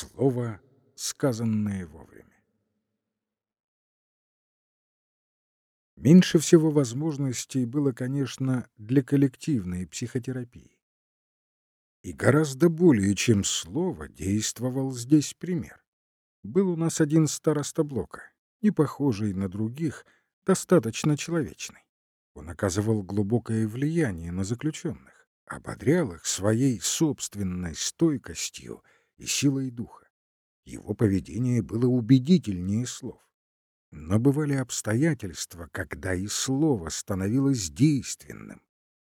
Слово, сказанное вовремя. Меньше всего возможностей было, конечно, для коллективной психотерапии. И гораздо более, чем слово, действовал здесь пример. Был у нас один староста блока, не похожий на других, достаточно человечный. Он оказывал глубокое влияние на заключенных, ободрял их своей собственной стойкостью и силой духа. Его поведение было убедительнее слов. Но бывали обстоятельства, когда и слово становилось действенным,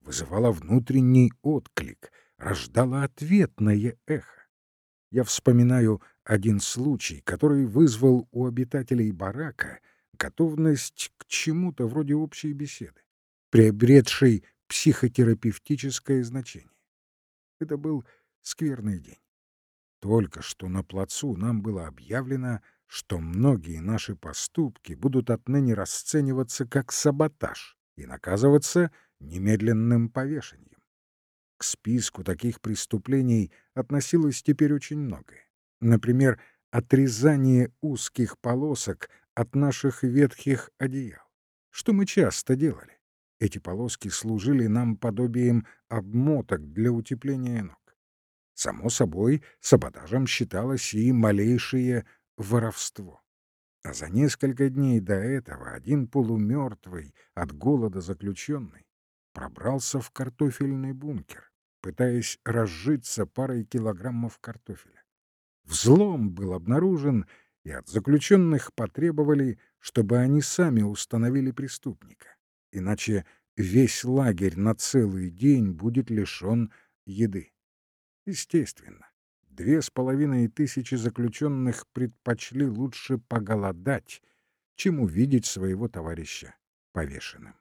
вызывало внутренний отклик, рождало ответное эхо. Я вспоминаю один случай, который вызвал у обитателей барака готовность к чему-то вроде общей беседы, приобретшей психотерапевтическое значение. Это был скверный день. Только что на плацу нам было объявлено, что многие наши поступки будут отныне расцениваться как саботаж и наказываться немедленным повешением. К списку таких преступлений относилось теперь очень многое. Например, отрезание узких полосок от наших ветхих одеял, что мы часто делали. Эти полоски служили нам подобием обмоток для утепления ног. Само собой, саботажем считалось и малейшее воровство. А за несколько дней до этого один полумертвый от голода заключенный пробрался в картофельный бункер, пытаясь разжиться парой килограммов картофеля. Взлом был обнаружен, и от заключенных потребовали, чтобы они сами установили преступника. Иначе весь лагерь на целый день будет лишен еды. Естественно, две с половиной тысячи заключенных предпочли лучше поголодать, чем увидеть своего товарища повешенным.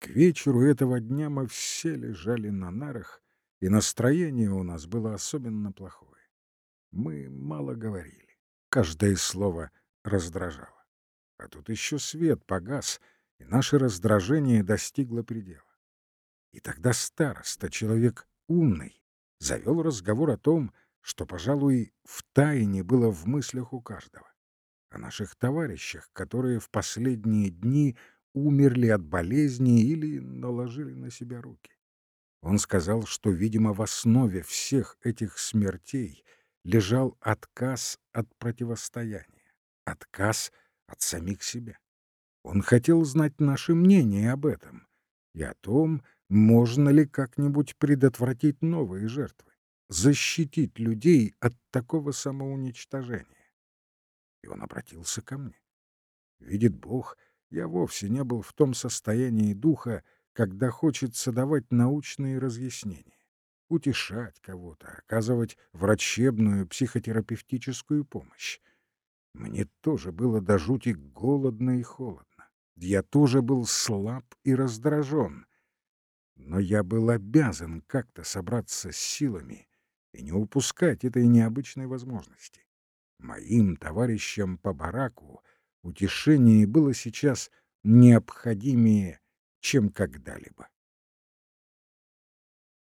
К вечеру этого дня мы все лежали на нарах, и настроение у нас было особенно плохое. Мы мало говорили, каждое слово раздражало. А тут еще свет погас, и наше раздражение достигло предела. И тогда староста, человек умный, завел разговор о том, что, пожалуй, в тайне было в мыслях у каждого. О наших товарищах, которые в последние дни умерли от болезни или наложили на себя руки. Он сказал, что, видимо, в основе всех этих смертей лежал отказ от противостояния, отказ от самих себя. Он хотел знать наше мнение об этом и о том, можно ли как-нибудь предотвратить новые жертвы, защитить людей от такого самоуничтожения? И он обратился ко мне. Видит Бог, я вовсе не был в том состоянии духа, когда хочется давать научные разъяснения, утешать кого-то, оказывать врачебную психотерапевтическую помощь. Мне тоже было до жути голодно и холодно. Я тоже был слаб и раздражен но я был обязан как-то собраться с силами и не упускать этой необычной возможности. Моим товарищам по бараку утешение было сейчас необходимее, чем когда-либо.